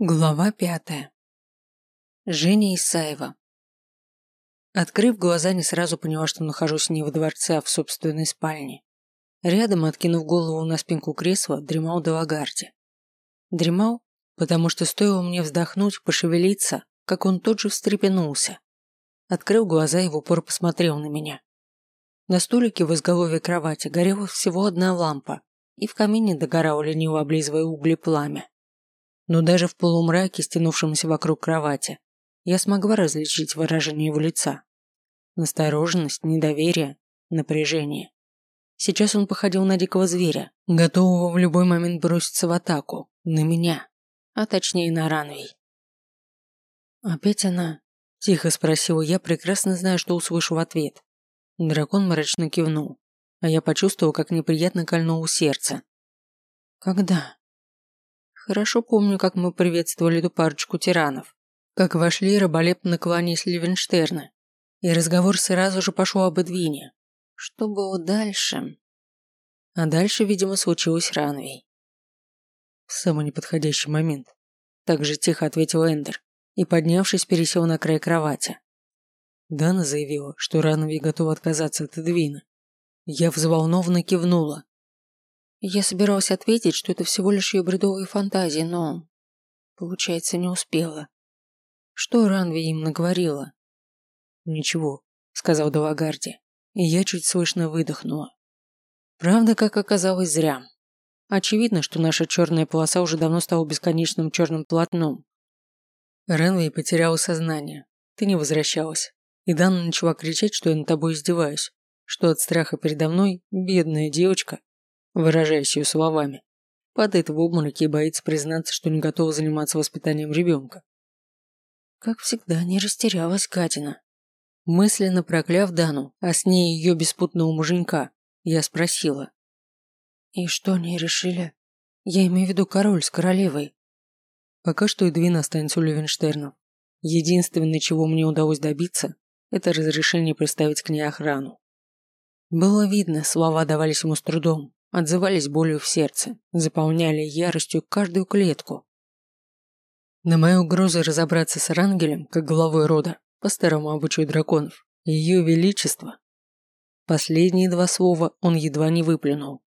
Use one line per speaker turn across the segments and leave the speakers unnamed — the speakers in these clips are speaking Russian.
Глава пятая. Женя Исаева. Открыв глаза, не сразу поняла, что нахожусь не в дворце, а в собственной спальне. Рядом, откинув голову на спинку кресла, дремал Делагарди. Дремал, потому что стоило мне вздохнуть, пошевелиться, как он тут же встрепенулся. Открыл глаза и в упор посмотрел на меня. На столике в изголовье кровати горела всего одна лампа, и в камине догорало лениво облизывая угли пламя. Но даже в полумраке, стянувшемся вокруг кровати, я смогла различить выражение его лица. Настороженность, недоверие, напряжение. Сейчас он походил на дикого зверя, готового в любой момент броситься в атаку, на меня, а точнее на Ранвей. «Опять она?» – тихо спросила я, прекрасно зная, что услышу в ответ. Дракон мрачно кивнул, а я почувствовал, как неприятно кольнуло сердце. «Когда?» Хорошо помню, как мы приветствовали эту парочку тиранов. Как вошли, раболепно кланяясь Левенштерна. И разговор сразу же пошел об Эдвине. Что было дальше? А дальше, видимо, случилось Ранвей. В самый неподходящий момент. Так же тихо ответил Эндер и, поднявшись, пересел на край кровати. Дана заявила, что Ранвей готов отказаться от Эдвина. Я взволнованно кивнула, я собиралась ответить, что это всего лишь ее бредовые фантазии, но... Получается, не успела. Что Ранви им наговорила? Ничего, сказал Далагарди, и я чуть слышно выдохнула. Правда, как оказалось, зря. Очевидно, что наша черная полоса уже давно стала бесконечным черным полотном. Ренвей потеряла сознание. Ты не возвращалась. И Дана начала кричать, что я над тобой издеваюсь. Что от страха передо мной, бедная девочка, выражаясь ее словами, падает в обмороке и боится признаться, что не готова заниматься воспитанием ребенка. Как всегда, не растерялась Катина. Мысленно прокляв Дану, а с ней ее беспутного муженька, я спросила. «И что они решили? Я имею в виду король с королевой». Пока что Эдвин останется у Левенштернов. Единственное, чего мне удалось добиться, это разрешение представить к ней охрану. Было видно, слова давались ему с трудом, отзывались болью в сердце, заполняли яростью каждую клетку. На мою угрозу разобраться с Рангелем, как главой рода, по старому обычаю драконов, ее величество. Последние два слова он едва не выплюнул.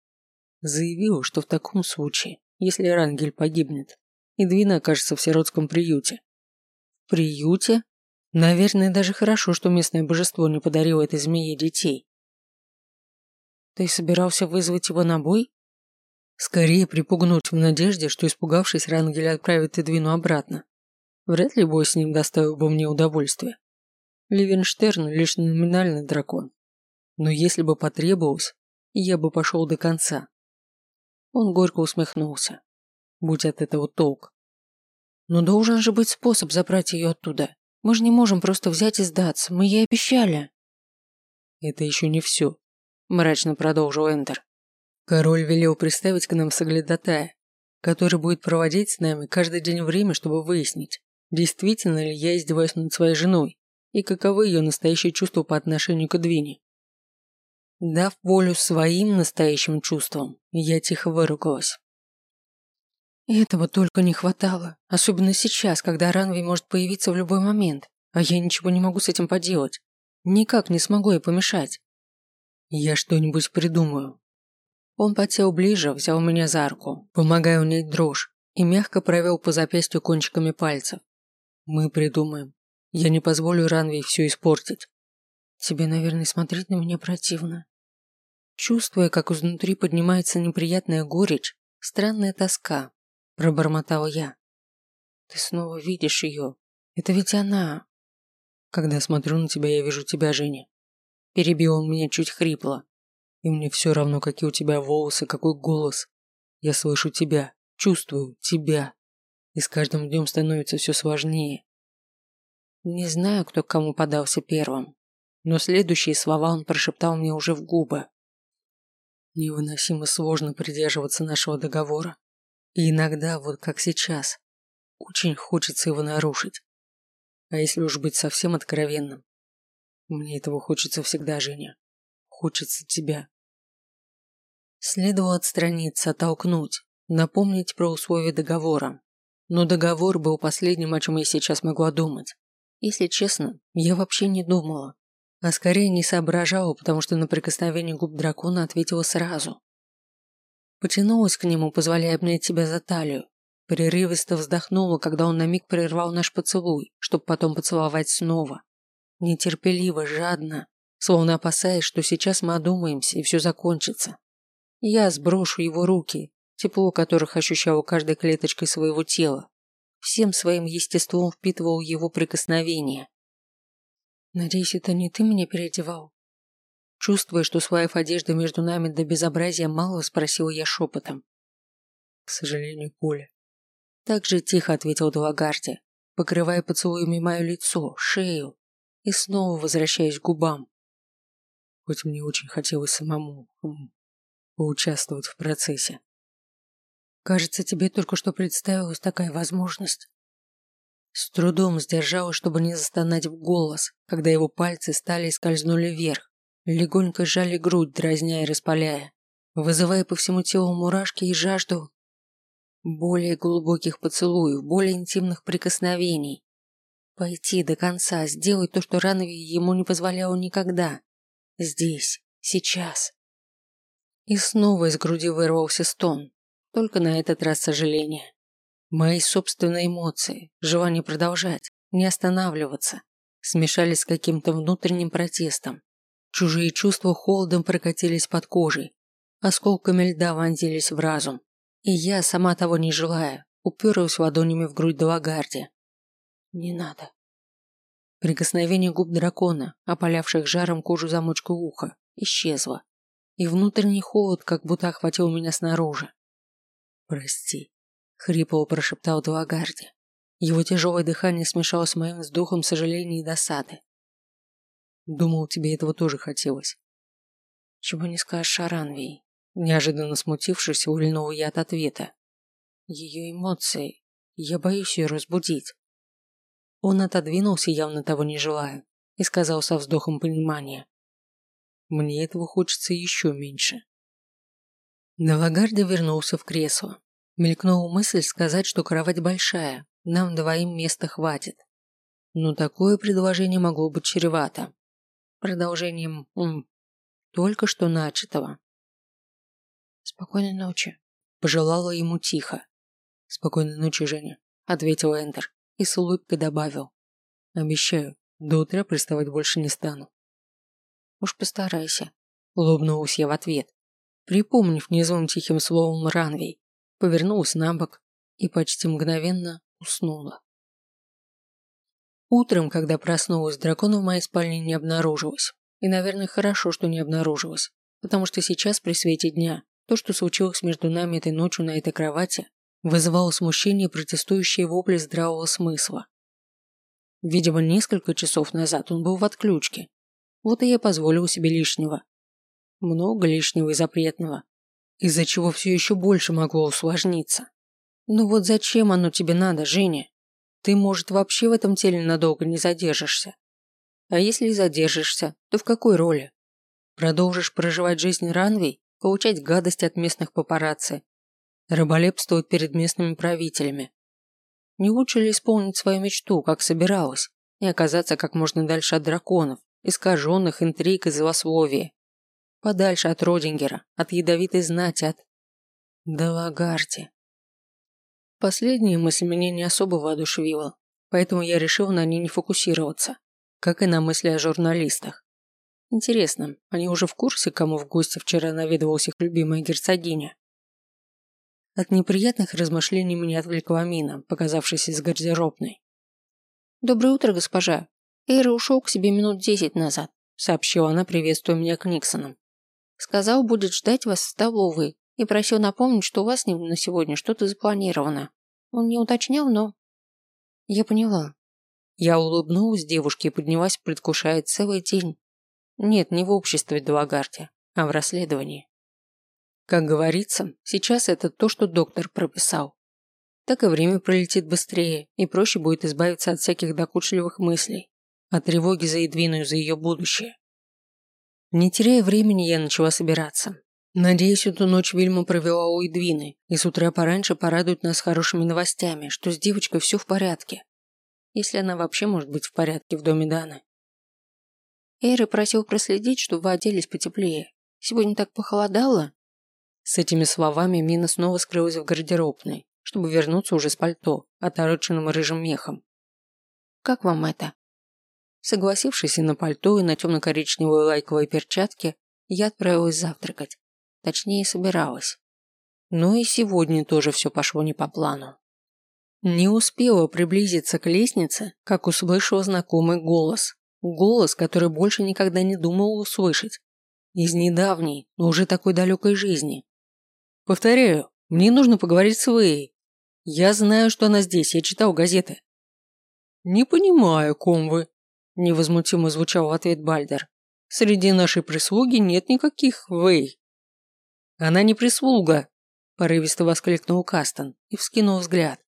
Заявил, что в таком случае, если Рангель погибнет, Эдвина окажется в сиротском приюте. В приюте? Наверное, даже хорошо, что местное божество не подарило этой змее детей. Ты собирался вызвать его на бой? Скорее припугнуть в надежде, что испугавшись, Рангель отправит Эдвину обратно. Вряд ли бой с ним доставил бы мне удовольствие. Ливенштерн лишь номинальный дракон. Но если бы потребовалось, я бы пошел до конца. Он горько усмехнулся. Будь от этого толк. Но должен же быть способ забрать ее оттуда. Мы же не можем просто взять и сдаться, мы ей обещали. Это еще не все мрачно продолжил Эндер. Король велел приставить к нам соглядатая, который будет проводить с нами каждый день время, чтобы выяснить, действительно ли я издеваюсь над своей женой и каковы ее настоящие чувства по отношению к Эдвине. Дав волю своим настоящим чувствам, я тихо выругалась. Этого только не хватало, особенно сейчас, когда Ранви может появиться в любой момент, а я ничего не могу с этим поделать. Никак не смогу ей помешать. Я что-нибудь придумаю. Он подсел ближе, взял меня за руку, помогая унять дрожь, и мягко провел по запястью кончиками пальцев. Мы придумаем. Я не позволю Ранвей все испортить. Тебе, наверное, смотреть на меня противно. Чувствуя, как изнутри поднимается неприятная горечь, странная тоска, пробормотала я. Ты снова видишь ее. Это ведь она. Когда смотрю на тебя, я вижу тебя, Женя. Перебил он меня чуть хрипло. И мне все равно, какие у тебя волосы, какой голос. Я слышу тебя, чувствую тебя. И с каждым днем становится все сложнее. Не знаю, кто к кому подался первым, но следующие слова он прошептал мне уже в губы. Невыносимо сложно придерживаться нашего договора. И иногда, вот как сейчас, очень хочется его нарушить. А если уж быть совсем откровенным, мне этого хочется всегда, Женя. Хочется тебя. Следовало отстраниться, оттолкнуть, напомнить про условия договора. но договор был последним, о чем я сейчас могла думать. Если честно, я вообще не думала, а скорее не соображала, потому что на прикосновение губ дракона ответила сразу. Потянулась к нему, позволяя обнять себя за талию. Прерывисто вздохнула, когда он на миг прервал наш поцелуй, чтобы потом поцеловать снова. Нетерпеливо, жадно, словно опасаясь, что сейчас мы одумаемся и все закончится. Я сброшу его руки, тепло которых ощущала каждой клеточкой своего тела. Всем своим естеством впитывал его прикосновение. «Надеюсь, это не ты меня переодевал?» Чувствуя, что своев одежды между нами до безобразия мало, спросила я шепотом. «К сожалению, Коля». Так же тихо ответил Далагарди, покрывая поцелуями мое лицо, шею и снова возвращаясь к губам. Хоть мне очень хотелось самому хм, поучаствовать в процессе. Кажется, тебе только что представилась такая возможность. С трудом сдержала, чтобы не застонать в голос, когда его пальцы стали и скользнули вверх, легонько сжали грудь, дразня и распаляя, вызывая по всему телу мурашки и жажду более глубоких поцелуев, более интимных прикосновений. Пойти до конца, сделать то, что Ранови ему не позволял никогда. Здесь, сейчас. И снова из груди вырвался стон, только на этот раз сожаление. Мои собственные эмоции, желание продолжать, не останавливаться, смешались с каким-то внутренним протестом. Чужие чувства холодом прокатились под кожей, осколками льда вонзились в разум. И я, сама того не желая, уперлась ладонями в грудь Далагарди. Не надо. Прикосновение губ дракона, опалявших жаром кожу замочку уха, исчезло. И внутренний холод как будто охватил меня снаружи. «Прости», — хрипло прошептал Далагарди. Его тяжелое дыхание смешалось с моим вздохом сожаления и досады. Думал, тебе этого тоже хотелось. Чего не скажешь о Ранвии. Неожиданно смутившись, увильнул я от ответа. Ее эмоции. Я боюсь ее разбудить. Он отодвинулся, явно того не желая, и сказал со вздохом понимания. Мне этого хочется еще меньше. Новогарди вернулся в кресло. Мелькнула мысль сказать, что кровать большая, нам двоим места хватит. Но такое предложение могло быть чревато. Продолжением м, только что начатого. «Спокойной ночи», – пожелала ему тихо. «Спокойной ночи, Женя», – ответил Эндер и с улыбкой добавил. «Обещаю, до утра приставать больше не стану». «Уж постарайся», – улыбнулась я в ответ припомнив незвым тихим словом Ранвей, повернулась на бок и почти мгновенно уснула. Утром, когда проснулась, дракона в моей спальне не обнаружилось. И, наверное, хорошо, что не обнаружилось, потому что сейчас при свете дня то, что случилось между нами этой ночью на этой кровати, вызывало смущение протестующие вопли здравого смысла. Видимо, несколько часов назад он был в отключке. Вот и я позволил себе лишнего, много лишнего и запретного, из-за чего все еще больше могло усложниться. Ну вот зачем оно тебе надо, Женя? Ты, может, вообще в этом теле надолго не задержишься. А если и задержишься, то в какой роли? Продолжишь проживать жизнь Ранвей, получать гадости от местных папарацци, рыболепствовать перед местными правителями. Не лучше ли исполнить свою мечту, как собиралась, и оказаться как можно дальше от драконов, искаженных интриг и злословия? Подальше от Родингера, от ядовитой знати, от... Далагарди. Последняя мысль меня не особо воодушевила, поэтому я решил на ней не фокусироваться, как и на мысли о журналистах. Интересно, они уже в курсе, кому в гости вчера наведывалась их любимая герцогиня? От неприятных размышлений меня отвлекла Мина, показавшаяся из гардеробной. «Доброе утро, госпожа. Эйра ушел к себе минут десять назад», сообщила она, приветствуя меня к Никсонам. Сказал, будет ждать вас в столовой и просил напомнить, что у вас на сегодня что-то запланировано. Он не уточнял, но... Я поняла. Я улыбнулась девушке и поднялась, предвкушая целый день. Нет, не в обществе Далагарте, а в расследовании. Как говорится, сейчас это то, что доктор прописал. Так и время пролетит быстрее, и проще будет избавиться от всяких докучливых мыслей, от тревоги за Едвину и за ее будущее. Не теряя времени, я начала собираться. Надеюсь, эту ночь Вильма провела у Эдвины и с утра пораньше порадует нас хорошими новостями, что с девочкой все в порядке. Если она вообще может быть в порядке в доме Даны. Эйра просил проследить, чтобы вы оделись потеплее. Сегодня так похолодало. С этими словами Мина снова скрылась в гардеробной, чтобы вернуться уже с пальто, отороченным рыжим мехом. Как вам это? Согласившись и на пальто, и на темно-коричневой лайковой перчатке, я отправилась завтракать. Точнее, собиралась. Но и сегодня тоже все пошло не по плану. Не успела приблизиться к лестнице, как услышала знакомый голос. Голос, который больше никогда не думала услышать. Из недавней, но уже такой далекой жизни. Повторяю, мне нужно поговорить с Вэй. Я знаю, что она здесь, я читал газеты. Не понимаю, ком вы, невозмутимо звучал в ответ Бальдер. Среди нашей прислуги нет никаких Вэй. «Она не прислуга!» – порывисто воскликнул Кастон и вскинул взгляд.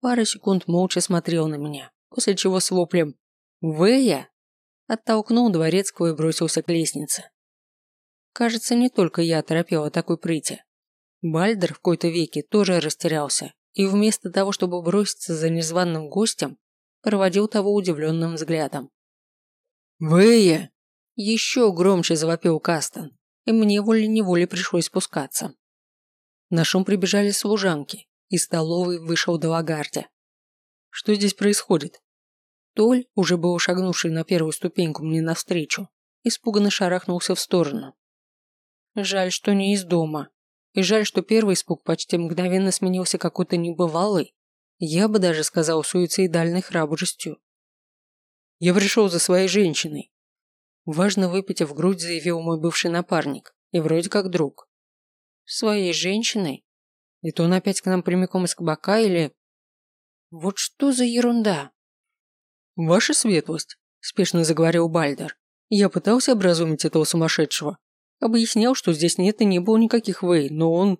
Пара секунд молча смотрел на меня, после чего с воплем «Вэя!» оттолкнул дворецкого и бросился к лестнице. Кажется, не только я оторопел такой прыти. Бальдер в какой-то веке тоже растерялся и вместо того, чтобы броситься за незваным гостем, проводил того удивленным взглядом. «Вэя!» Еще громче завопил Кастон, и мне волей-неволей пришлось спускаться. На шум прибежали служанки, и столовой вышел Далагарди. Что здесь происходит? Толь, уже был шагнувший на первую ступеньку мне навстречу, испуганно шарахнулся в сторону. Жаль, что не из дома. И жаль, что первый испуг почти мгновенно сменился какой-то небывалой, я бы даже сказал, суицидальной храбростью. Я пришел за своей женщиной, Важно выпитив грудь, заявил мой бывший напарник. И вроде как друг. Своей женщиной? Это он опять к нам прямиком из кабака или... Вот что за ерунда? Ваша светлость, спешно заговорил Бальдер. Я пытался образумить этого сумасшедшего. Объяснял, что здесь нет и не было никаких вей, но он...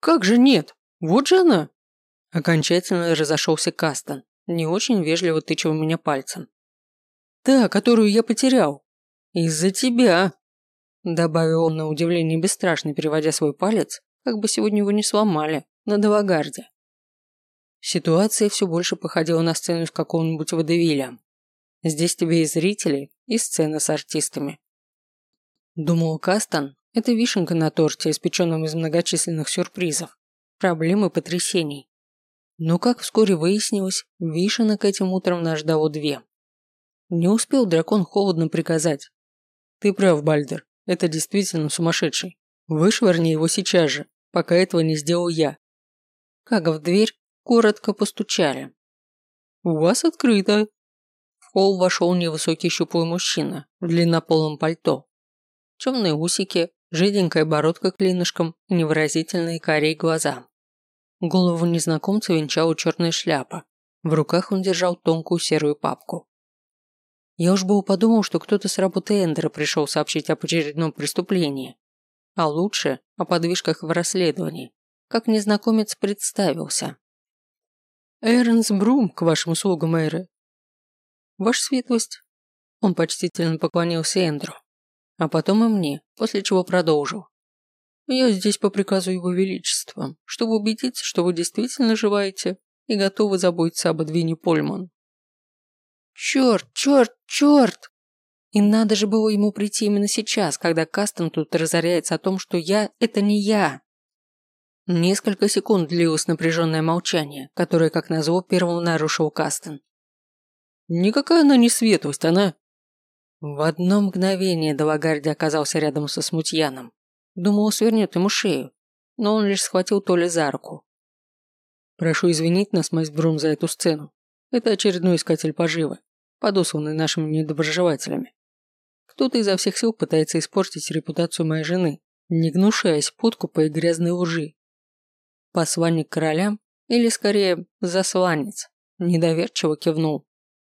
Как же нет? Вот же она! Окончательно разошелся Кастон, не очень вежливо тыча в меня пальцем. Та, которую я потерял. «Из-за тебя», – добавил он на удивление бесстрашно, переводя свой палец, как бы сегодня его не сломали, на Далагарде. Ситуация все больше походила на сцену из какого-нибудь водевиля. Здесь тебе и зрители, и сцена с артистами. Думал Кастон, это вишенка на торте, испеченном из многочисленных сюрпризов, проблем и потрясений. Но, как вскоре выяснилось, вишенок этим утром нас ждало две. Не успел дракон холодно приказать ты прав, Бальдер. Это действительно сумасшедший. Вышвырни его сейчас же, пока этого не сделал я. Как в дверь коротко постучали. У вас открыто. В холл вошел невысокий щуплый мужчина в длиннополом пальто. Темные усики, жиденькая бородка клинышком невыразительные карие глаза. Голову незнакомца венчала черная шляпа. В руках он держал тонкую серую папку. Я уж был подумал, что кто-то с работы Эндера пришел сообщить об очередном преступлении. А лучше о подвижках в расследовании. Как незнакомец представился. «Эрнс Брум, к вашим услугам, Эйры». «Ваша светлость». Он почтительно поклонился Эндру. А потом и мне, после чего продолжил. «Я здесь по приказу Его Величества, чтобы убедиться, что вы действительно живаете и готовы заботиться об Эдвине Польман. Черт, черт, черт! И надо же было ему прийти именно сейчас, когда Кастон тут разоряется о том, что я – это не я. Несколько секунд длилось напряженное молчание, которое, как назло, первым нарушил Кастон. Никакая она не светлость, она... В одно мгновение Далагарди оказался рядом со смутьяном. Думал, свернет ему шею, но он лишь схватил Толи за руку. «Прошу извинить нас, мать Брум, за эту сцену. Это очередной искатель поживы, подосланный нашими недоброжелателями. Кто-то изо всех сил пытается испортить репутацию моей жены, не гнушаясь подкупа и грязной лжи. Посланник короля, или скорее засланец, недоверчиво кивнул.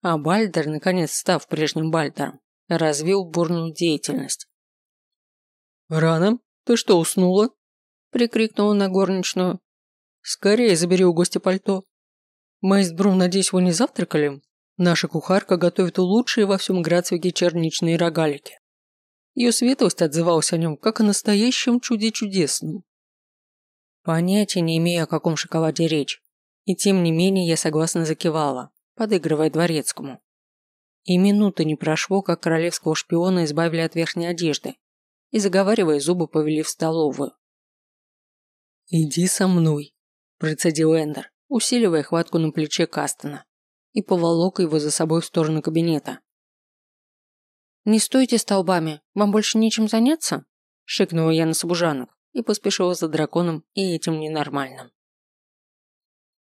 А Бальдер, наконец став прежним Бальдером, развил бурную деятельность. «Рано? Ты что, уснула?» – прикрикнула на горничную. «Скорее забери у гостя пальто, Брум, надеюсь, вы не завтракали? Наша кухарка готовит лучшие во всем Грацвиге черничные рогалики. Ее светлость отзывалась о нем, как о настоящем чуде чудесном. Понятия не имею, о каком шоколаде речь. И тем не менее я согласно закивала, подыгрывая дворецкому. И минуты не прошло, как королевского шпиона избавили от верхней одежды и, заговаривая зубы, повели в столовую. «Иди со мной», – процедил Эндер, усиливая хватку на плече Кастона и поволок его за собой в сторону кабинета. «Не стойте столбами, вам больше нечем заняться?» – шикнула я на служанок и поспешила за драконом и этим ненормальным.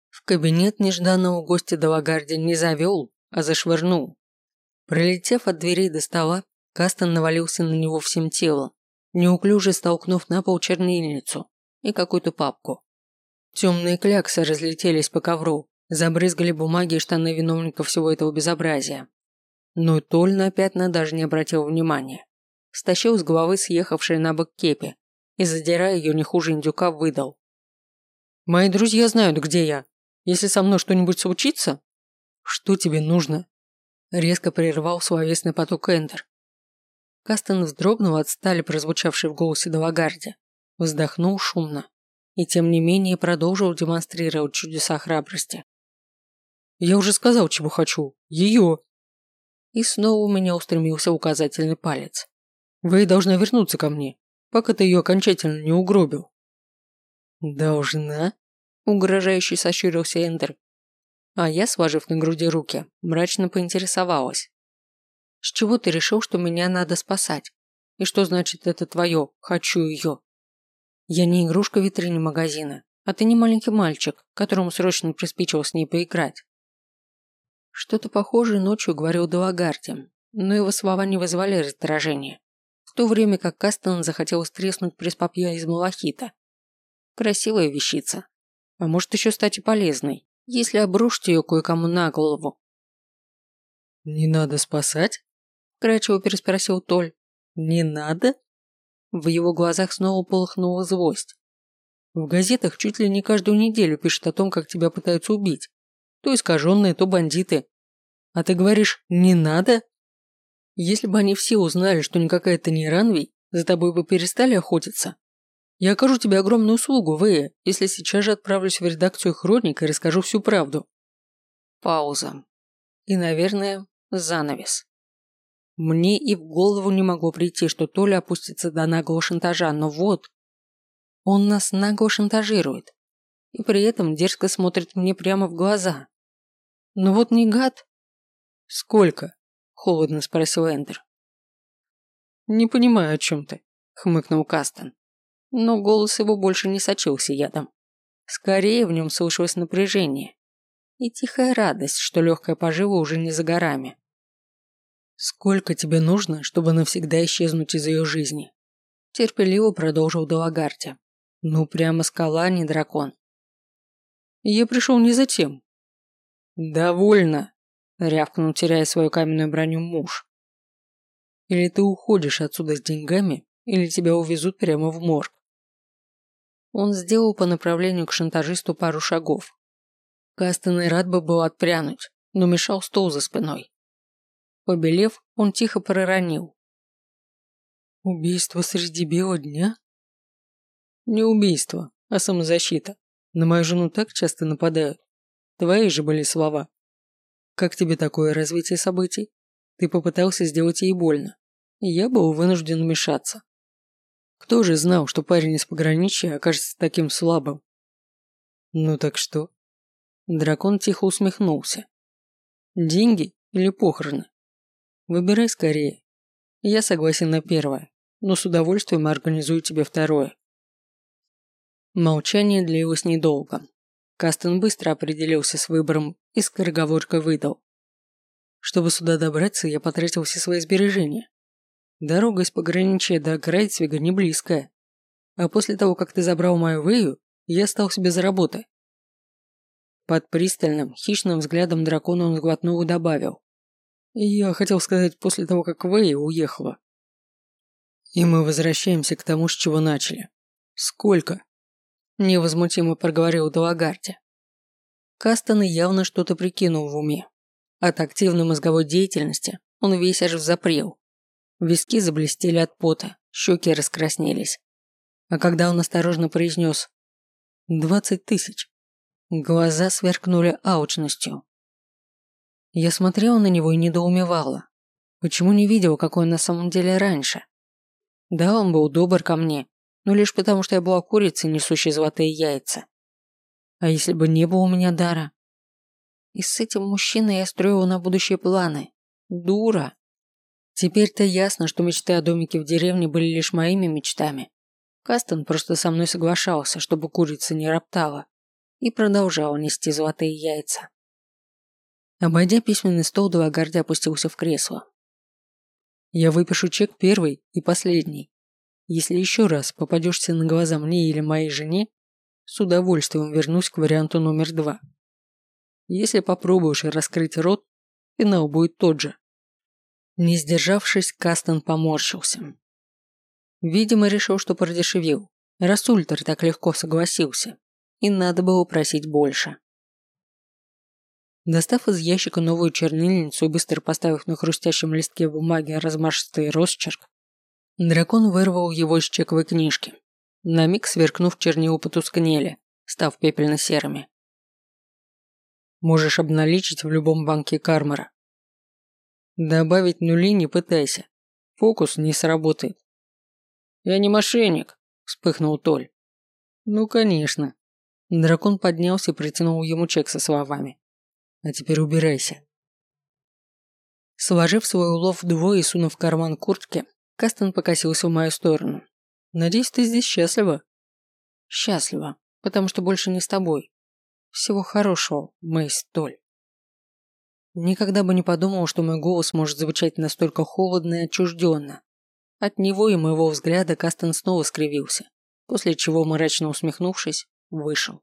В кабинет нежданного гостя Далагарди не завел, а зашвырнул. Пролетев от дверей до стола, Кастон навалился на него всем телом, неуклюже столкнув на пол чернильницу и какую-то папку. Темные кляксы разлетелись по ковру, забрызгали бумаги и штаны виновника всего этого безобразия. Но Толь на пятна даже не обратил внимания. Стащил с головы съехавшие на бок кепи и, задирая ее не хуже индюка, выдал. «Мои друзья знают, где я. Если со мной что-нибудь случится...» «Что тебе нужно?» Резко прервал словесный поток Эндер. Кастон вздрогнул от стали, прозвучавшей в голосе Далагарди. Вздохнул шумно. И тем не менее продолжил демонстрировать чудеса храбрости. «Я уже сказал, чего хочу. Ее!» И снова у меня устремился указательный палец. «Вы должна вернуться ко мне, пока ты ее окончательно не угробил». «Должна?» – угрожающе сощурился Эндер. А я, сложив на груди руки, мрачно поинтересовалась. С чего ты решил, что меня надо спасать? И что значит это твое «хочу ее»? Я не игрушка в витрине магазина, а ты не маленький мальчик, которому срочно приспичило с ней поиграть. Что-то похожее ночью говорил Далагарди, но его слова не вызывали раздражения, в то время как Кастон захотел стреснуть преспапье из малахита. Красивая вещица. А может еще стать и полезной, если обрушить ее кое-кому на голову. «Не надо спасать?» Кратчево переспросил Толь. «Не надо?» В его глазах снова полыхнула злость. В газетах чуть ли не каждую неделю пишут о том, как тебя пытаются убить. То искаженные, то бандиты. А ты говоришь «не надо»? Если бы они все узнали, что никакая ты не Ранвий, за тобой бы перестали охотиться. Я окажу тебе огромную услугу, Вэя, если сейчас же отправлюсь в редакцию Хроника и расскажу всю правду. Пауза. И, наверное, занавес. Мне и в голову не могло прийти, что Толя опустится до наглого шантажа, но вот... Он нас нагло шантажирует. И при этом дерзко смотрит мне прямо в глаза. Ну вот не гад. Сколько? Холодно спросил Эндер. Не понимаю, о чем ты, хмыкнул Кастон. Но голос его больше не сочился ядом. Скорее в нем слышалось напряжение. И тихая радость, что легкая пожива уже не за горами. «Сколько тебе нужно, чтобы навсегда исчезнуть из ее жизни?» Терпеливо продолжил Далагарти. «Ну, прямо скала, не дракон». «Я пришел не за тем». «Довольно», – рявкнул, теряя свою каменную броню муж. «Или ты уходишь отсюда с деньгами, или тебя увезут прямо в морг». Он сделал по направлению к шантажисту пару шагов. Кастен и рад бы был отпрянуть, но мешал стол за спиной. Побелев, он тихо проронил. «Убийство среди бела дня?» «Не убийство, а самозащита. На мою жену так часто нападают. Твои же были слова. Как тебе такое развитие событий? Ты попытался сделать ей больно, и я был вынужден вмешаться. Кто же знал, что парень из пограничья окажется таким слабым? Ну так что? Дракон тихо усмехнулся. Деньги или похороны? Выбирай скорее. Я согласен на первое, но с удовольствием организую тебе второе. Молчание длилось недолго. Кастен быстро определился с выбором и скороговоркой выдал. Чтобы сюда добраться, я потратил все свои сбережения. Дорога из пограничья до Грайцвига не близкая. А после того, как ты забрал мою выю, я остался без работы. Под пристальным, хищным взглядом дракона он сглотнул и добавил. Я хотел сказать после того, как Вэй уехала. И мы возвращаемся к тому, с чего начали. Сколько? Невозмутимо проговорил Далагарти. Кастон явно что-то прикинул в уме. От активной мозговой деятельности он весь аж запрел. Виски заблестели от пота, щеки раскраснелись. А когда он осторожно произнес «Двадцать тысяч», глаза сверкнули алчностью. Я смотрела на него и недоумевала. Почему не видела, какой он на самом деле раньше? Да, он был добр ко мне, но лишь потому, что я была курицей, несущей золотые яйца. А если бы не было у меня дара? И с этим мужчиной я строила на будущее планы. Дура. Теперь-то ясно, что мечты о домике в деревне были лишь моими мечтами. Кастон просто со мной соглашался, чтобы курица не роптала, и продолжал нести золотые яйца. Обойдя письменный стол, Дуагарди опустился в кресло. «Я выпишу чек первый и последний. Если еще раз попадешься на глаза мне или моей жене, с удовольствием вернусь к варианту номер два. Если попробуешь раскрыть рот, финал будет тот же». Не сдержавшись, Кастон поморщился. Видимо, решил, что продешевил, раз Ультер так легко согласился, и надо было просить больше. Достав из ящика новую чернильницу и быстро поставив на хрустящем листке бумаги размашистый росчерк, дракон вырвал его из чековой книжки. На миг сверкнув, чернила потускнели, став пепельно-серыми. Можешь обналичить в любом банке Кармара. Добавить нули не пытайся. Фокус не сработает. «Я не мошенник», – вспыхнул Толь. «Ну, конечно». Дракон поднялся и протянул ему чек со словами. «А теперь убирайся». Сложив свой улов вдвое и сунув в карман куртки, Кастон покосился в мою сторону. «Надеюсь, ты здесь счастлива?» «Счастлива, потому что больше не с тобой. Всего хорошего, Мэйс Толь». Никогда бы не подумал, что мой голос может звучать настолько холодно и отчужденно. От него и моего взгляда Кастон снова скривился, после чего, мрачно усмехнувшись, вышел.